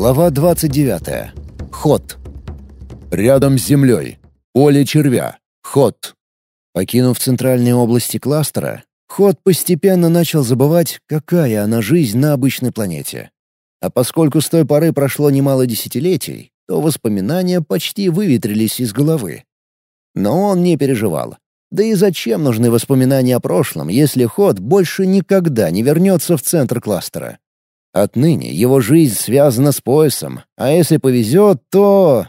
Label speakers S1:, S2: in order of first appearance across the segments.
S1: Глава 29. Ход. Рядом с землей. Поле червя. Ход. Покинув центральные области кластера, Ход постепенно начал забывать, какая она жизнь на обычной планете. А поскольку с той поры прошло немало десятилетий, то воспоминания почти выветрились из головы. Но он не переживал. Да и зачем нужны воспоминания о прошлом, если Ход больше никогда не вернется в центр кластера? Отныне его жизнь связана с поясом, а если повезет, то...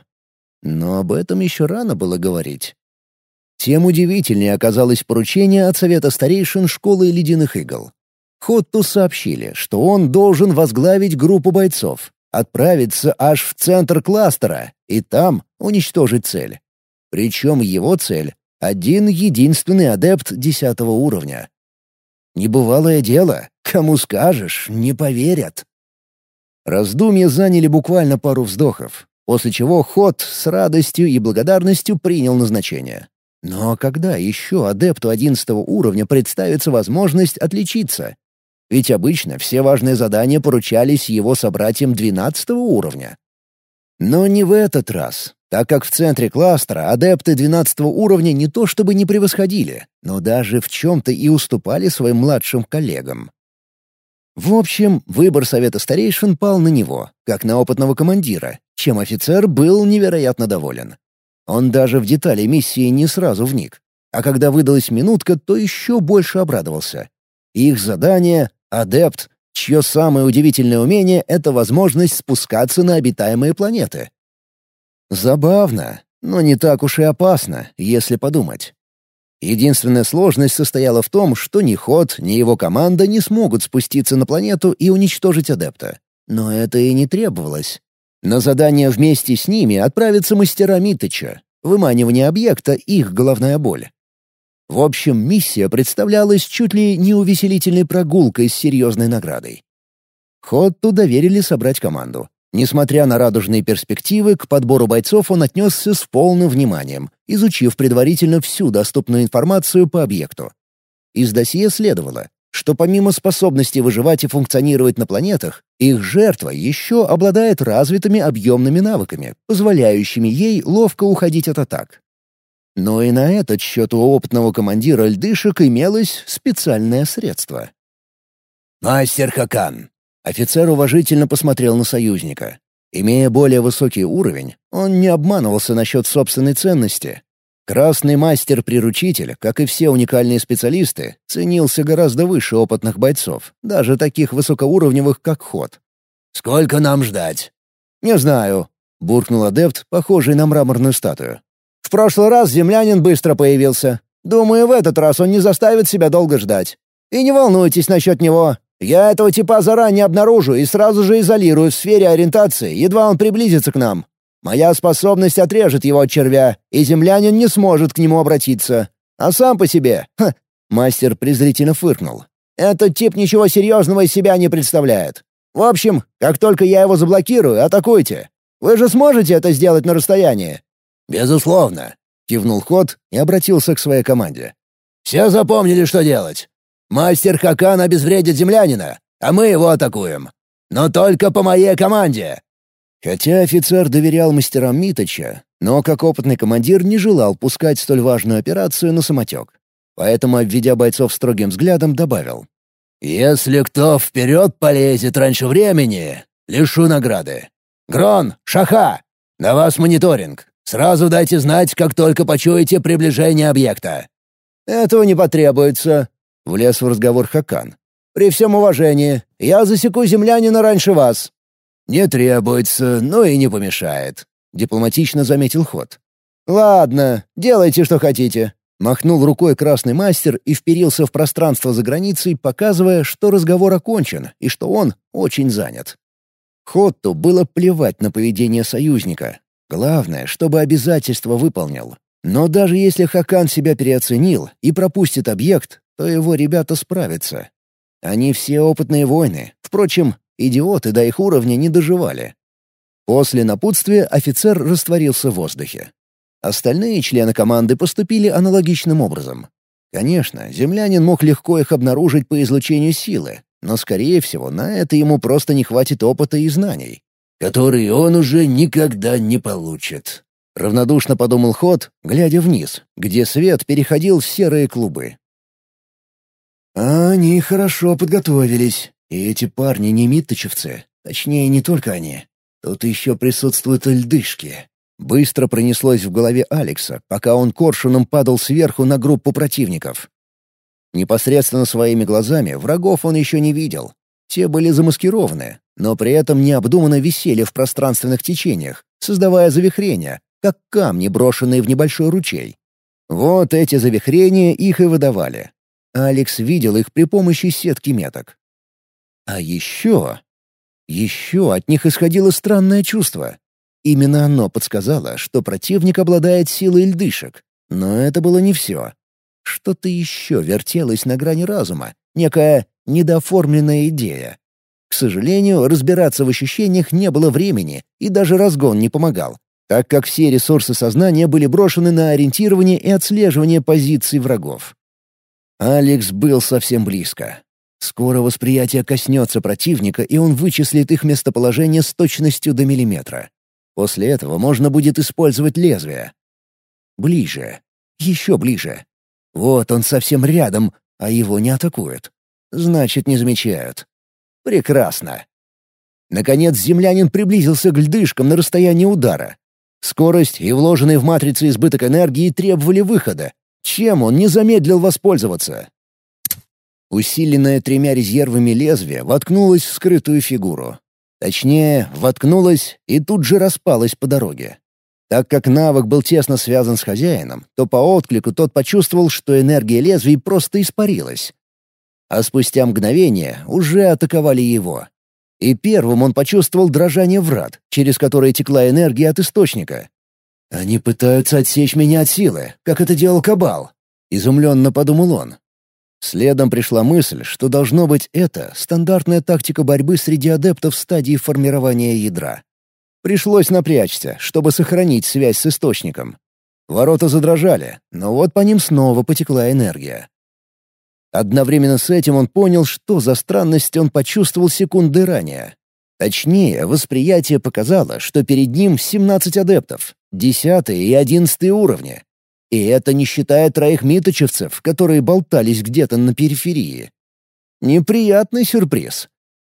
S1: Но об этом еще рано было говорить. Тем удивительнее оказалось поручение от Совета старейшин Школы Ледяных Игл. Хотту сообщили, что он должен возглавить группу бойцов, отправиться аж в центр кластера и там уничтожить цель. Причем его цель — один единственный адепт десятого уровня. Небывалое дело, кому скажешь, не поверят. Раздумья заняли буквально пару вздохов, после чего Ход с радостью и благодарностью принял назначение. Но когда еще адепту одиннадцатого уровня представится возможность отличиться? Ведь обычно все важные задания поручались его собратьям двенадцатого уровня. Но не в этот раз, так как в центре кластера адепты двенадцатого уровня не то чтобы не превосходили, но даже в чем-то и уступали своим младшим коллегам. В общем, выбор совета старейшин пал на него, как на опытного командира, чем офицер был невероятно доволен. Он даже в детали миссии не сразу вник. А когда выдалась минутка, то еще больше обрадовался. Их задание — адепт, чье самое удивительное умение — это возможность спускаться на обитаемые планеты. Забавно, но не так уж и опасно, если подумать. Единственная сложность состояла в том, что ни Ход, ни его команда не смогут спуститься на планету и уничтожить адепта. Но это и не требовалось. На задание вместе с ними отправятся мастера Митыча. Выманивание объекта — их головная боль. В общем, миссия представлялась чуть ли не увеселительной прогулкой с серьезной наградой. Хотту доверили собрать команду. Несмотря на радужные перспективы, к подбору бойцов он отнесся с полным вниманием, изучив предварительно всю доступную информацию по объекту. Из досье следовало, что помимо способности выживать и функционировать на планетах, их жертва еще обладает развитыми объемными навыками, позволяющими ей ловко уходить от атак. Но и на этот счет у опытного командира льдышек имелось специальное средство. «Мастер Хакан!» Офицер уважительно посмотрел на союзника. Имея более высокий уровень, он не обманывался насчет собственной ценности, Красный мастер-приручитель, как и все уникальные специалисты, ценился гораздо выше опытных бойцов, даже таких высокоуровневых, как Ход. «Сколько нам ждать?» «Не знаю», — буркнул адепт, похожий на мраморную статую. «В прошлый раз землянин быстро появился. Думаю, в этот раз он не заставит себя долго ждать. И не волнуйтесь насчет него. Я этого типа заранее обнаружу и сразу же изолирую в сфере ориентации, едва он приблизится к нам. Моя способность отрежет его от червя, и землянин не сможет к нему обратиться. А сам по себе...» Ха, Мастер презрительно фыркнул. «Этот тип ничего серьезного из себя не представляет. В общем, как только я его заблокирую, атакуйте. Вы же сможете это сделать на расстоянии?» «Безусловно», — кивнул Ход и обратился к своей команде. «Все запомнили, что делать. Мастер Хакан обезвредит землянина, а мы его атакуем. Но только по моей команде. Хотя офицер доверял мастерам Миточа, но как опытный командир не желал пускать столь важную операцию на самотек. Поэтому, обведя бойцов строгим взглядом, добавил. «Если кто вперед полезет раньше времени, лишу награды. Грон, Шаха, на вас мониторинг. Сразу дайте знать, как только почуете приближение объекта». «Этого не потребуется», — влез в разговор Хакан. «При всем уважении, я засеку землянина раньше вас». «Не требуется, но и не помешает», — дипломатично заметил ход. «Ладно, делайте, что хотите», — махнул рукой красный мастер и вперился в пространство за границей, показывая, что разговор окончен и что он очень занят. Хотту было плевать на поведение союзника. Главное, чтобы обязательство выполнил. Но даже если Хакан себя переоценил и пропустит объект, то его ребята справятся. Они все опытные воины. Впрочем, Идиоты до их уровня не доживали. После напутствия офицер растворился в воздухе. Остальные члены команды поступили аналогичным образом. Конечно, землянин мог легко их обнаружить по излучению силы, но, скорее всего, на это ему просто не хватит опыта и знаний. Который он уже никогда не получит. Равнодушно подумал Ход, глядя вниз, где свет переходил в серые клубы. Они хорошо подготовились. И эти парни не митточевцы. Точнее, не только они. Тут еще присутствуют льдышки. Быстро пронеслось в голове Алекса, пока он коршуном падал сверху на группу противников. Непосредственно своими глазами врагов он еще не видел. Те были замаскированы, но при этом необдуманно висели в пространственных течениях, создавая завихрения, как камни, брошенные в небольшой ручей. Вот эти завихрения их и выдавали. Алекс видел их при помощи сетки меток. А еще... Еще от них исходило странное чувство. Именно оно подсказало, что противник обладает силой льдышек. Но это было не все. Что-то еще вертелось на грани разума, некая недооформленная идея. К сожалению, разбираться в ощущениях не было времени, и даже разгон не помогал, так как все ресурсы сознания были брошены на ориентирование и отслеживание позиций врагов. Алекс был совсем близко. Скоро восприятие коснется противника, и он вычислит их местоположение с точностью до миллиметра. После этого можно будет использовать лезвие. Ближе. Еще ближе. Вот он совсем рядом, а его не атакуют. Значит, не замечают. Прекрасно. Наконец землянин приблизился к льдышкам на расстоянии удара. Скорость и вложенный в матрицу избыток энергии требовали выхода, чем он не замедлил воспользоваться? Усиленное тремя резервами лезвие воткнулось в скрытую фигуру. Точнее, воткнулось и тут же распалось по дороге. Так как навык был тесно связан с хозяином, то по отклику тот почувствовал, что энергия лезвий просто испарилась. А спустя мгновение уже атаковали его. И первым он почувствовал дрожание врат, через которые текла энергия от источника. «Они пытаются отсечь меня от силы, как это делал Кабал», — изумленно подумал он. Следом пришла мысль, что должно быть это стандартная тактика борьбы среди адептов стадии формирования ядра. Пришлось напрячься, чтобы сохранить связь с источником. Ворота задрожали, но вот по ним снова потекла энергия. Одновременно с этим он понял, что за странность он почувствовал секунды ранее. Точнее, восприятие показало, что перед ним 17 адептов, десятые и одиннадцатые уровни. И это не считая троих миточевцев, которые болтались где-то на периферии. Неприятный сюрприз.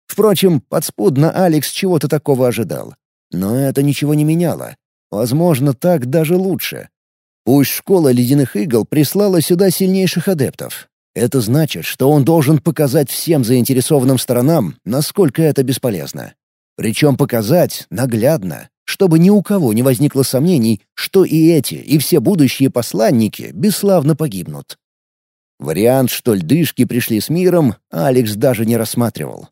S1: Впрочем, подспудно Алекс чего-то такого ожидал. Но это ничего не меняло. Возможно, так даже лучше. Пусть школа ледяных игл прислала сюда сильнейших адептов. Это значит, что он должен показать всем заинтересованным сторонам, насколько это бесполезно. Причем показать наглядно, чтобы ни у кого не возникло сомнений, что и эти, и все будущие посланники бесславно погибнут. Вариант, что льдышки пришли с миром, Алекс даже не рассматривал.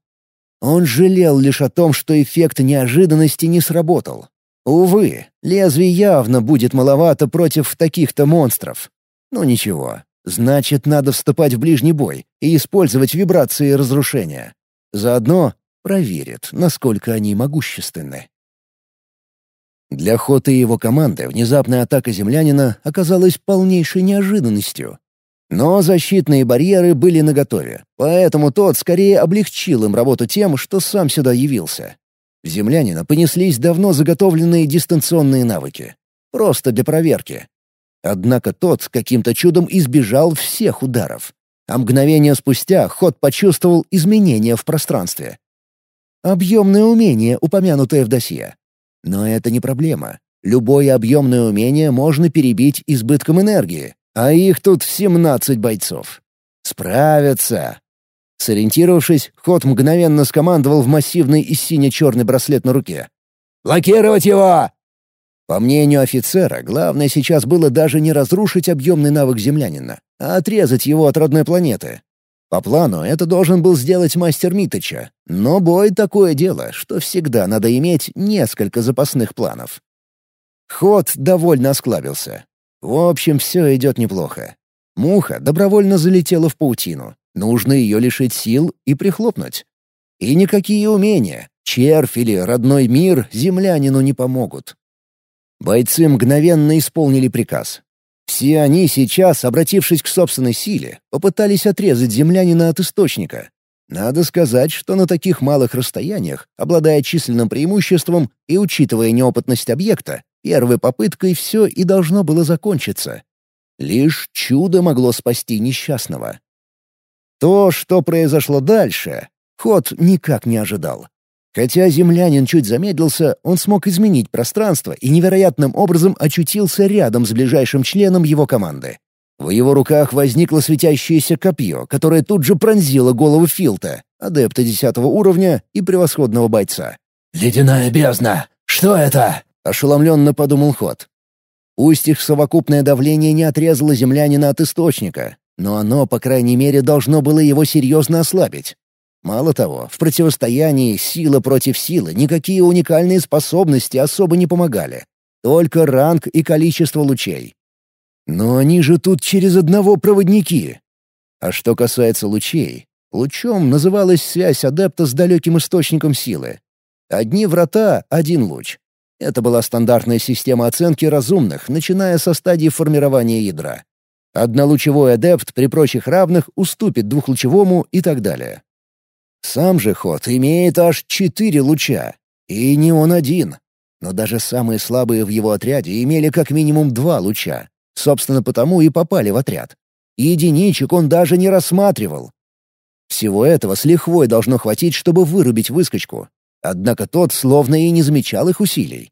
S1: Он жалел лишь о том, что эффект неожиданности не сработал. Увы, лезвий явно будет маловато против таких-то монстров. Ну ничего, значит, надо вступать в ближний бой и использовать вибрации разрушения. Заодно проверит, насколько они могущественны. Для Хота и его команды внезапная атака землянина оказалась полнейшей неожиданностью. Но защитные барьеры были наготове, поэтому тот скорее облегчил им работу тем, что сам сюда явился. В землянина понеслись давно заготовленные дистанционные навыки. Просто для проверки. Однако тот каким-то чудом избежал всех ударов. А мгновение спустя Ход почувствовал изменения в пространстве. Объемное умение, упомянутое в досье. Но это не проблема. Любое объемное умение можно перебить избытком энергии, а их тут 17 бойцов. Справятся. Сориентировавшись, Ход мгновенно скомандовал в массивный и сине-черный браслет на руке. «Блокировать его!» По мнению офицера, главное сейчас было даже не разрушить объемный навык землянина, а отрезать его от родной планеты. По плану это должен был сделать мастер Митыча, но бой — такое дело, что всегда надо иметь несколько запасных планов. Ход довольно осклабился. В общем, все идет неплохо. Муха добровольно залетела в паутину. Нужно ее лишить сил и прихлопнуть. И никакие умения, червь или родной мир землянину не помогут. Бойцы мгновенно исполнили приказ. Все они сейчас, обратившись к собственной силе, попытались отрезать землянина от источника. Надо сказать, что на таких малых расстояниях, обладая численным преимуществом и учитывая неопытность объекта, первой попыткой все и должно было закончиться. Лишь чудо могло спасти несчастного. То, что произошло дальше, ход никак не ожидал. Хотя землянин чуть замедлился, он смог изменить пространство и невероятным образом очутился рядом с ближайшим членом его команды. В его руках возникло светящееся копье, которое тут же пронзило голову Филта, адепта десятого уровня и превосходного бойца.
S2: «Ледяная бездна! Что это?»
S1: — ошеломленно подумал Ход. Пусть их совокупное давление не отрезало землянина от источника, но оно, по крайней мере, должно было его серьезно ослабить. Мало того, в противостоянии сила против силы никакие уникальные способности особо не помогали. Только ранг и количество лучей. Но они же тут через одного проводники. А что касается лучей, лучом называлась связь адепта с далеким источником силы. Одни врата — один луч. Это была стандартная система оценки разумных, начиная со стадии формирования ядра. Однолучевой адепт при прочих равных уступит двухлучевому и так далее. Сам же ход имеет аж четыре луча. И не он один. Но даже самые слабые в его отряде имели как минимум два луча. Собственно, потому и попали в отряд. Единичек он даже не рассматривал. Всего этого с лихвой должно хватить, чтобы вырубить выскочку. Однако тот словно и не замечал их усилий.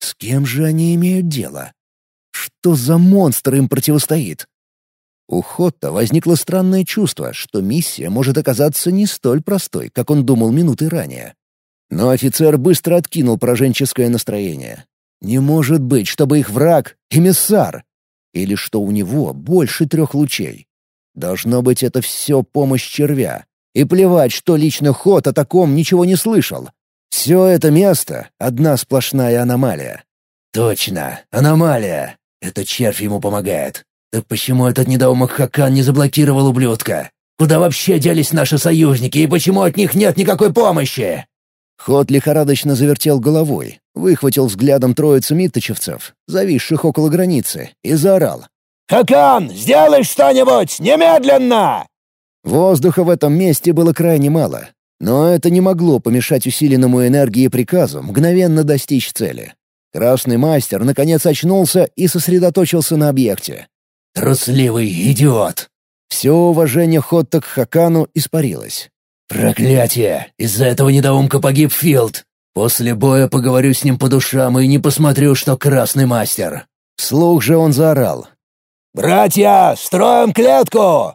S1: С кем же они имеют дело? Что за монстр им противостоит? У Хотта возникло странное чувство, что миссия может оказаться не столь простой, как он думал минуты ранее. Но офицер быстро откинул пораженческое настроение. Не может быть, чтобы их враг — эмиссар. Или что у него больше трех лучей. Должно быть, это все помощь червя. И плевать, что лично Хот о таком ничего не слышал. Все это место — одна сплошная аномалия.
S2: «Точно, аномалия. Это червь ему помогает. Так почему этот недоумок Хакан не заблокировал ублюдка? Куда вообще делись наши союзники, и почему от них нет никакой помощи?»
S1: Ход лихорадочно завертел головой, выхватил взглядом троицу митточевцев, зависших около границы, и заорал.
S3: «Хакан, сделай что-нибудь! Немедленно!»
S1: Воздуха в этом месте было крайне мало, но это не могло помешать усиленному энергии приказу мгновенно достичь цели. Красный мастер наконец очнулся и сосредоточился на объекте.
S2: «Трусливый идиот!»
S1: Все уважение Хотта к Хакану испарилось.
S2: «Проклятие! Из-за этого недоумка погиб Филд. После боя поговорю с ним по душам и не посмотрю, что красный мастер».
S1: Слух же он заорал.
S3: «Братья, строим клетку!»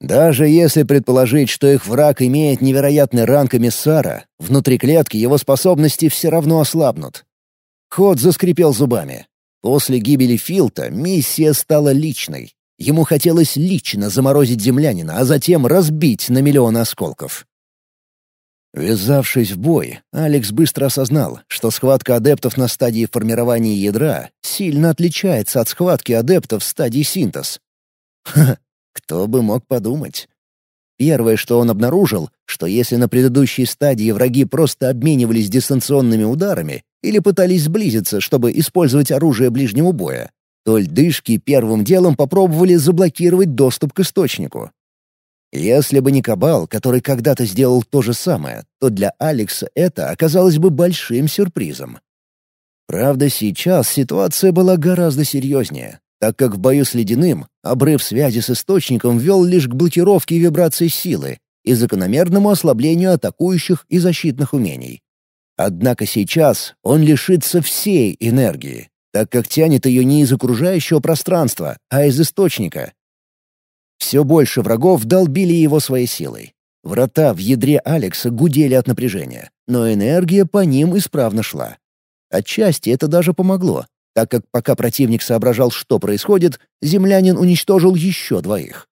S1: Даже если предположить, что их враг имеет невероятный ранг эмиссара, внутри клетки его способности все равно ослабнут. Ход заскрипел зубами. После гибели Филта миссия стала личной. Ему хотелось лично заморозить землянина, а затем разбить на миллион осколков. Ввязавшись в бой, Алекс быстро осознал, что схватка адептов на стадии формирования ядра сильно отличается от схватки адептов в стадии синтез. Ха, кто бы мог подумать. Первое, что он обнаружил, что если на предыдущей стадии враги просто обменивались дистанционными ударами, или пытались сблизиться, чтобы использовать оружие ближнего боя, то льдышки первым делом попробовали заблокировать доступ к источнику. Если бы не Кабал, который когда-то сделал то же самое, то для Алекса это оказалось бы большим сюрпризом. Правда, сейчас ситуация была гораздо серьезнее, так как в бою с Ледяным обрыв связи с источником вел лишь к блокировке вибраций силы и закономерному ослаблению атакующих и защитных умений. Однако сейчас он лишится всей энергии, так как тянет ее не из окружающего пространства, а из источника. Все больше врагов долбили его своей силой. Врата в ядре Алекса гудели от напряжения, но энергия по ним исправно шла. Отчасти это даже помогло, так как пока противник соображал, что происходит, землянин уничтожил еще двоих.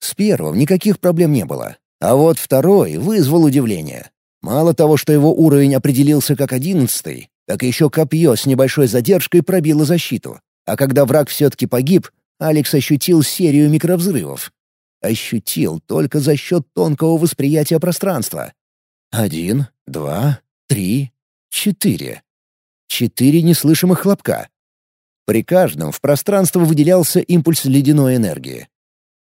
S1: С первым никаких проблем не было, а вот второй вызвал удивление. Мало того, что его уровень определился как одиннадцатый, так еще копье с небольшой задержкой пробило защиту. А когда враг все-таки погиб, Алекс ощутил серию микровзрывов. Ощутил только за счет тонкого восприятия пространства. Один, два, три, четыре. Четыре неслышимых хлопка. При каждом в пространство выделялся импульс ледяной энергии.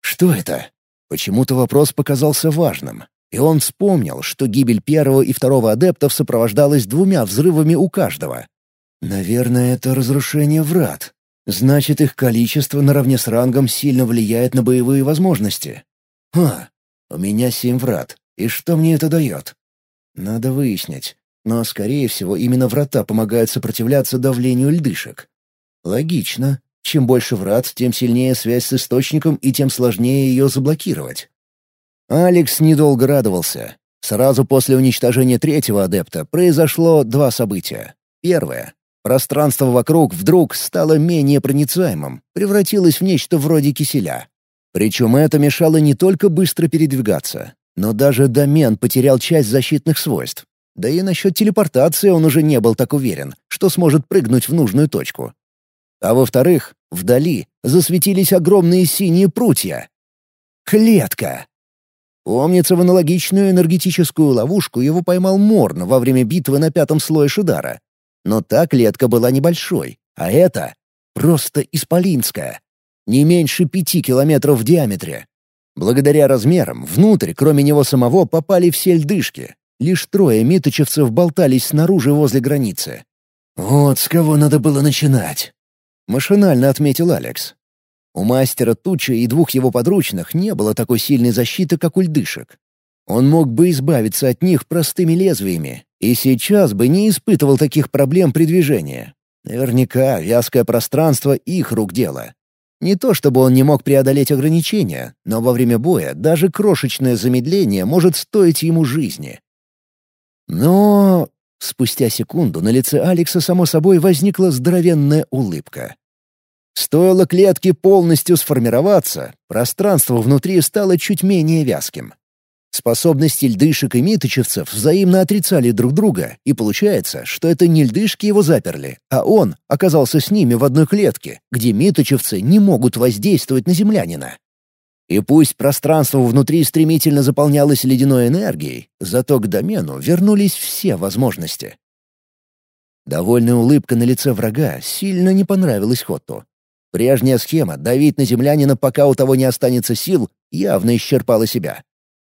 S1: Что это? Почему-то вопрос показался важным. И он вспомнил, что гибель первого и второго адептов сопровождалась двумя взрывами у каждого. Наверное, это разрушение врат. Значит, их количество наравне с рангом сильно влияет на боевые возможности. Ха, у меня семь врат. И что мне это дает? Надо выяснить. Но, скорее всего, именно врата помогают сопротивляться давлению льдышек. Логично. Чем больше врат, тем сильнее связь с источником и тем сложнее ее заблокировать. Алекс недолго радовался. Сразу после уничтожения третьего адепта произошло два события. Первое. Пространство вокруг вдруг стало менее проницаемым, превратилось в нечто вроде киселя. Причем это мешало не только быстро передвигаться, но даже домен потерял часть защитных свойств. Да и насчет телепортации он уже не был так уверен, что сможет прыгнуть в нужную точку. А во-вторых, вдали засветились огромные синие прутья. Клетка! Помнится, в аналогичную энергетическую ловушку его поймал Морн во время битвы на пятом слое Шидара, но та клетка была небольшой, а эта — просто исполинская. Не меньше пяти километров в диаметре. Благодаря размерам, внутрь, кроме него самого, попали все льдышки. Лишь трое миточевцев болтались снаружи возле границы. «Вот с кого надо было начинать», — машинально отметил Алекс. У мастера Туча и двух его подручных не было такой сильной защиты, как у льдышек. Он мог бы избавиться от них простыми лезвиями, и сейчас бы не испытывал таких проблем при движении. Наверняка вязкое пространство — их рук дело. Не то чтобы он не мог преодолеть ограничения, но во время боя даже крошечное замедление может стоить ему жизни. Но... Спустя секунду на лице Алекса само собой возникла здоровенная улыбка. Стоило клетке полностью сформироваться, пространство внутри стало чуть менее вязким. Способности льдышек и миточевцев взаимно отрицали друг друга, и получается, что это не льдышки его заперли, а он оказался с ними в одной клетке, где миточевцы не могут воздействовать на землянина. И пусть пространство внутри стремительно заполнялось ледяной энергией, зато к домену вернулись все возможности. Довольная улыбка на лице врага сильно не понравилась Хотту. Прежняя схема давить на землянина, пока у того не останется сил, явно исчерпала себя.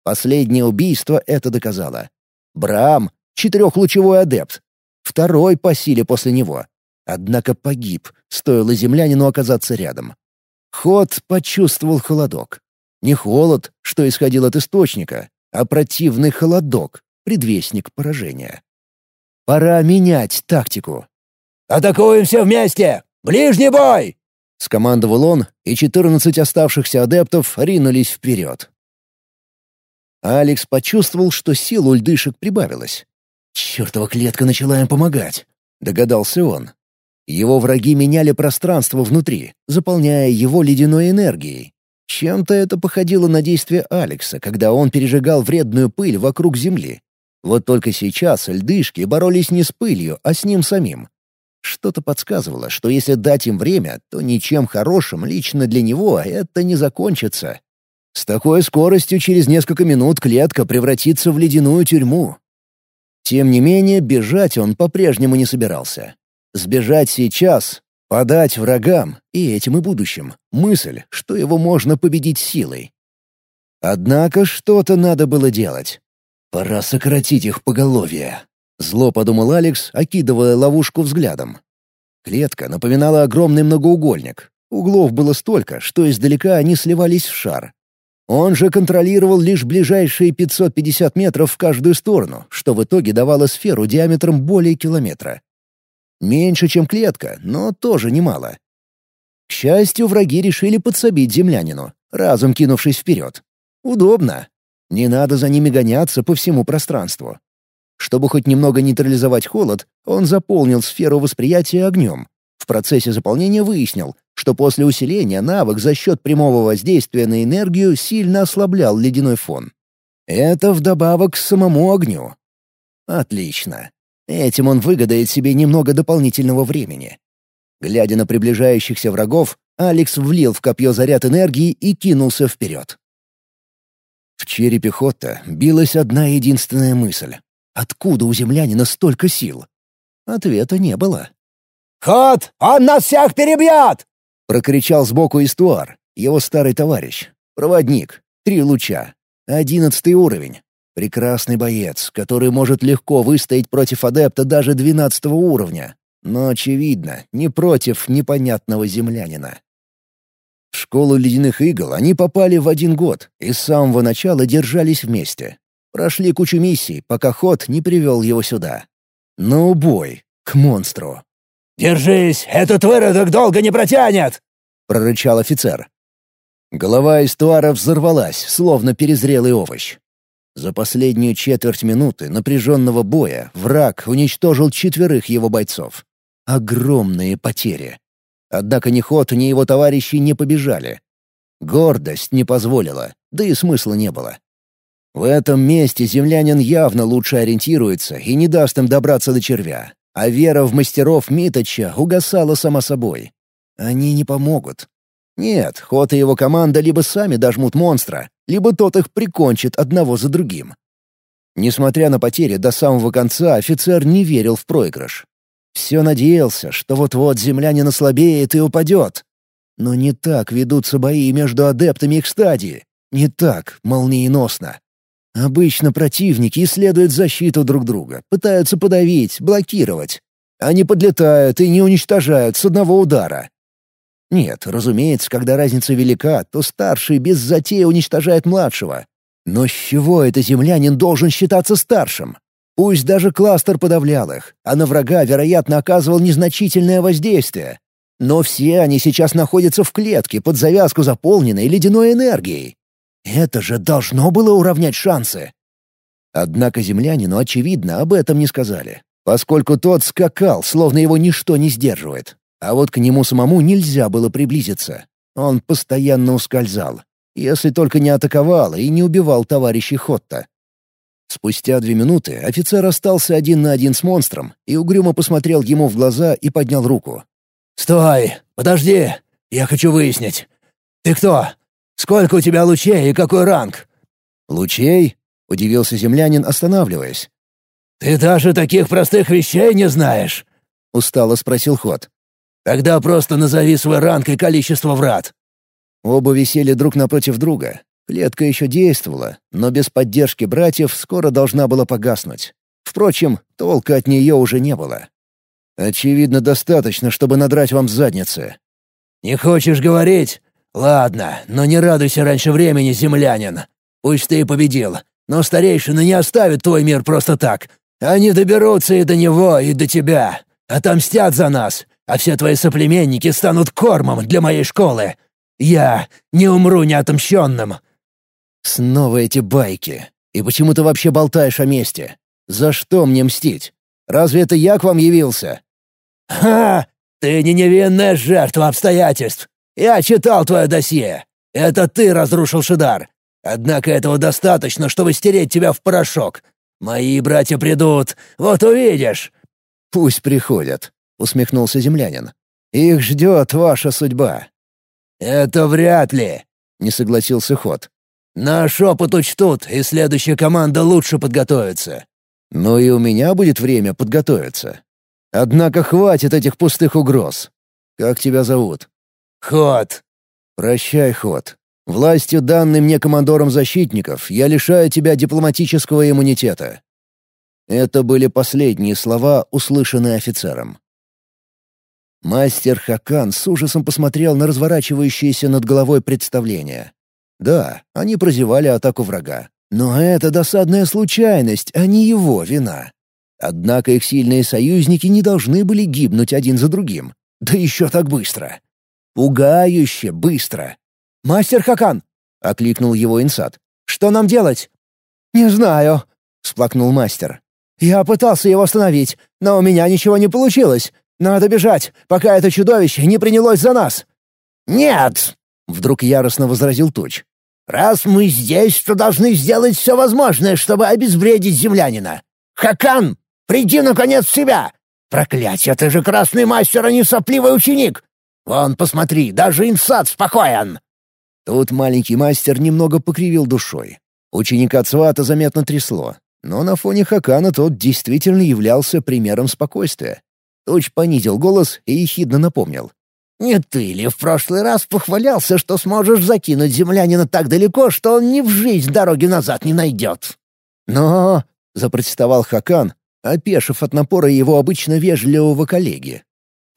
S1: Последнее убийство это доказало. Брам — четырехлучевой адепт. Второй по силе после него. Однако погиб, стоило землянину оказаться рядом. Ход почувствовал холодок. Не холод, что исходил от источника, а противный холодок, предвестник поражения. Пора менять тактику.
S3: «Атакуем все вместе! Ближний бой!»
S1: — скомандовал он, и четырнадцать оставшихся адептов ринулись вперед. Алекс почувствовал, что сил у льдышек прибавилось. «Чёртова клетка начала им помогать», — догадался он. Его враги меняли пространство внутри, заполняя его ледяной энергией. Чем-то это походило на действие Алекса, когда он пережигал вредную пыль вокруг Земли. Вот только сейчас льдышки боролись не с пылью, а с ним самим. Что-то подсказывало, что если дать им время, то ничем хорошим лично для него это не закончится. С такой скоростью через несколько минут клетка превратится в ледяную тюрьму. Тем не менее, бежать он по-прежнему не собирался. Сбежать сейчас, подать врагам, и этим и будущим, мысль, что его можно победить силой. Однако что-то надо было делать. Пора сократить их поголовье. Зло подумал Алекс, окидывая ловушку взглядом. Клетка напоминала огромный многоугольник. Углов было столько, что издалека они сливались в шар, он же контролировал лишь ближайшие 550 метров в каждую сторону, что в итоге давало сферу диаметром более километра. Меньше, чем клетка, но тоже немало. К счастью, враги решили подсобить землянину, разом кинувшись вперед. Удобно. Не надо за ними гоняться по всему пространству. Чтобы хоть немного нейтрализовать холод, он заполнил сферу восприятия огнем. В процессе заполнения выяснил, что после усиления навык за счет прямого воздействия на энергию сильно ослаблял ледяной фон. Это вдобавок к самому огню. Отлично. Этим он выгадает себе немного дополнительного времени. Глядя на приближающихся врагов, Алекс влил в копье заряд энергии и кинулся вперед. В черепе Хотта билась одна единственная мысль. Откуда у землянина столько сил? Ответа не было.
S3: «Ход! Он нас всех перебьет!»
S1: Прокричал сбоку Истуар, его старый товарищ. Проводник. Три луча. Одиннадцатый уровень. Прекрасный боец, который может легко выстоять против адепта даже двенадцатого уровня. Но, очевидно, не против непонятного землянина. В школу ледяных игл они попали в один год и с самого начала держались вместе. Прошли кучу миссий, пока ход не привел его сюда. На убой, к монстру.
S3: «Держись, этот выродок долго не протянет!»
S1: — прорычал офицер. Голова Эстуара взорвалась, словно перезрелый овощ. За последнюю четверть минуты напряженного боя враг уничтожил четверых его бойцов. Огромные потери. Однако ни Ход, ни его товарищи не побежали. Гордость не позволила, да и смысла не было. В этом месте землянин явно лучше ориентируется и не даст им добраться до червя, а вера в мастеров Миточа угасала сама собой. Они не помогут. Нет, Ход и его команда либо сами дожмут монстра, либо тот их прикончит одного за другим. Несмотря на потери до самого конца, офицер не верил в проигрыш. Все надеялся, что вот-вот землянин ослабеет и упадет. Но не так ведутся бои между адептами их стадии. Не так молниеносно. Обычно противники исследуют защиту друг друга, пытаются подавить, блокировать. Они подлетают и не уничтожают с одного удара. Нет, разумеется, когда разница велика, то старший без затеи уничтожает младшего. Но с чего это землянин должен считаться старшим? Пусть даже кластер подавлял их, а на врага, вероятно, оказывал незначительное воздействие. Но все они сейчас находятся в клетке под завязку заполненной ледяной энергией. Это же должно было уравнять шансы. Однако землянину, очевидно, об этом не сказали, поскольку тот скакал, словно его ничто не сдерживает. А вот к нему самому нельзя было приблизиться. Он постоянно ускользал, если только не атаковал и не убивал товарищей Хотта. Спустя две минуты офицер остался один на один с монстром и угрюмо посмотрел ему в глаза и поднял руку.
S3: «Стой! Подожди! Я хочу выяснить. Ты кто? Сколько у тебя лучей и какой ранг?»
S1: «Лучей?» — удивился землянин, останавливаясь.
S3: «Ты даже таких простых вещей не знаешь?»
S1: — устало спросил Ход.
S3: Тогда просто назови свой ранг и количество врат».
S1: Оба висели друг напротив друга. Клетка еще действовала, но без поддержки братьев скоро должна была погаснуть. Впрочем, толка от нее уже не было. Очевидно, достаточно, чтобы надрать вам задницы.
S3: «Не хочешь говорить? Ладно, но не радуйся раньше времени, землянин. Пусть ты и победил, но старейшины не оставят твой мир просто так. Они доберутся и до него, и до тебя. Отомстят за нас, а все твои соплеменники станут кормом для моей школы. Я не умру неотомщенным».
S1: Снова эти байки. И почему ты вообще болтаешь о месте? За что мне мстить? Разве это я к вам явился?
S3: «Ха! Ты не невинная жертва обстоятельств. Я читал твое досье. Это ты разрушил Шидар. Однако этого достаточно, чтобы стереть тебя в порошок. Мои братья придут, вот увидишь».
S1: «Пусть приходят. — усмехнулся землянин. «Их ждет ваша судьба».
S3: «Это вряд ли», — не согласился Ход. «Наш опыт учтут, и следующая команда лучше подготовится».
S1: «Ну и у меня будет время подготовиться. Однако хватит этих пустых угроз. Как тебя зовут?»
S3: «Ход».
S1: «Прощай, Ход. Властью, данной мне командором защитников, я лишаю тебя дипломатического иммунитета». Это были последние слова, услышанные офицером. Мастер Хакан с ужасом посмотрел на разворачивающееся над головой представление. Да, они прозевали атаку врага. Но это досадная случайность, а не его вина. Однако их сильные союзники не должны были гибнуть один за другим. Да еще так быстро. Пугающе быстро.
S3: «Мастер Хакан!» — окликнул его Инсад. «Что нам делать?»
S1: «Не знаю», — всплакнул мастер.
S3: «Я пытался его остановить, но у меня ничего не получилось. Надо бежать, пока это чудовище не принялось за нас!»
S2: «Нет!» — вдруг яростно возразил Туч. «Раз мы здесь, то должны сделать все возможное, чтобы обезвредить землянина. Хакан, приди наконец в себя! Проклятье, ты же красный мастер, а не сопливый ученик! Вон, посмотри, даже инсад спокоен!»
S1: Тут маленький мастер немного покривил душой. Ученика Цвата заметно трясло, но на фоне Хакана тот действительно являлся примером спокойствия. Туч понизил голос и ехидно напомнил.
S2: «Не ты ли в прошлый раз похвалялся, что сможешь закинуть землянина так далеко, что он ни в жизнь дороги назад не найдет?»
S1: «Но...» — запротестовал Хакан, опешив от напора его обычно вежливого коллеги.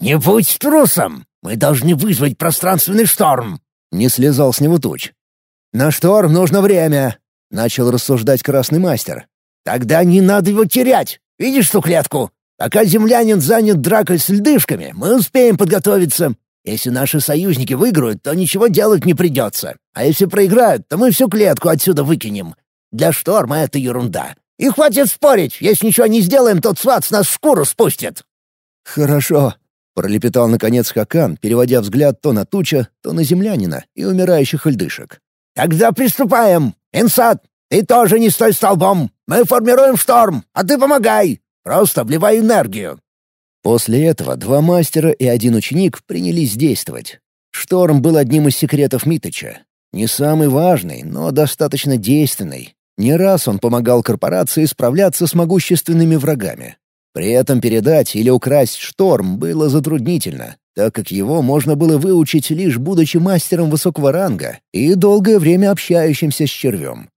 S2: «Не будь трусом! Мы должны вызвать пространственный шторм!»
S1: Не слезал с него туч. «На шторм нужно время!» — начал рассуждать красный мастер.
S2: «Тогда не надо его терять! Видишь ту клетку? Пока землянин занят дракой с льдышками, мы успеем подготовиться. Если наши союзники выиграют, то ничего делать не придется. А если проиграют, то мы всю клетку отсюда выкинем. Для шторма это ерунда. И хватит спорить, если ничего не сделаем, тот сват с нас в шкуру спустит».
S1: «Хорошо», — пролепетал наконец Хакан, переводя взгляд то на туча, то на землянина и умирающих льдышек.
S2: «Тогда приступаем! Инсад, ты тоже не стой столбом! Мы формируем шторм, а ты помогай! Просто вливай энергию!»
S1: После этого два мастера и один ученик принялись действовать. Шторм был одним из секретов Миточа. Не самый важный, но достаточно действенный. Не раз он помогал корпорации справляться с могущественными врагами. При этом передать или украсть шторм было затруднительно, так как его можно было выучить лишь будучи мастером высокого ранга и долгое время общающимся с червем.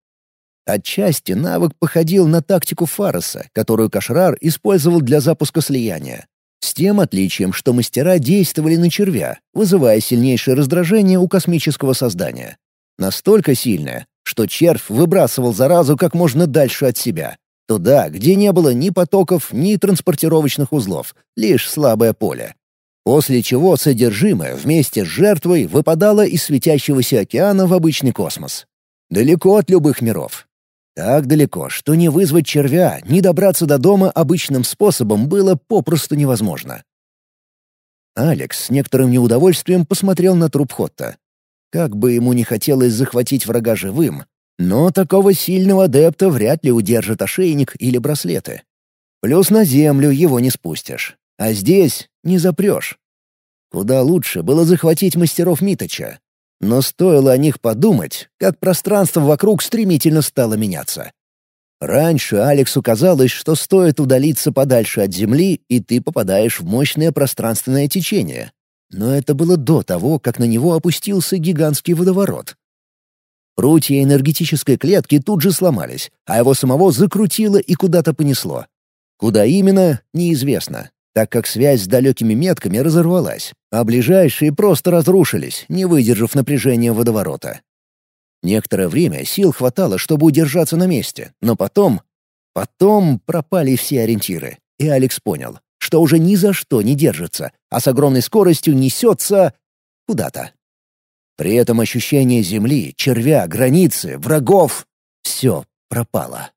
S1: Отчасти навык походил на тактику Фароса, которую Кашрар использовал для запуска слияния. С тем отличием, что мастера действовали на червя, вызывая сильнейшее раздражение у космического создания. Настолько сильное, что червь выбрасывал заразу как можно дальше от себя. Туда, где не было ни потоков, ни транспортировочных узлов, лишь слабое поле. После чего содержимое вместе с жертвой выпадало из светящегося океана в обычный космос. Далеко от любых миров. Так далеко, что не вызвать червя, ни добраться до дома обычным способом было попросту невозможно. Алекс с некоторым неудовольствием посмотрел на труп Хотта. Как бы ему не хотелось захватить врага живым, но такого сильного адепта вряд ли удержит ошейник или браслеты. Плюс на землю его не спустишь, а здесь не запрешь. Куда лучше было захватить мастеров Миточа, но стоило о них подумать, как пространство вокруг стремительно стало меняться. Раньше Алексу казалось, что стоит удалиться подальше от Земли, и ты попадаешь в мощное пространственное течение. Но это было до того, как на него опустился гигантский водоворот. Прутья энергетической клетки тут же сломались, а его самого закрутило и куда-то понесло. Куда именно, неизвестно так как связь с далекими метками разорвалась, а ближайшие просто разрушились, не выдержав напряжения водоворота. Некоторое время сил хватало, чтобы удержаться на месте, но потом... Потом пропали все ориентиры, и Алекс понял, что уже ни за что не держится, а с огромной скоростью несется... куда-то. При этом ощущение земли, червя, границы, врагов — все пропало.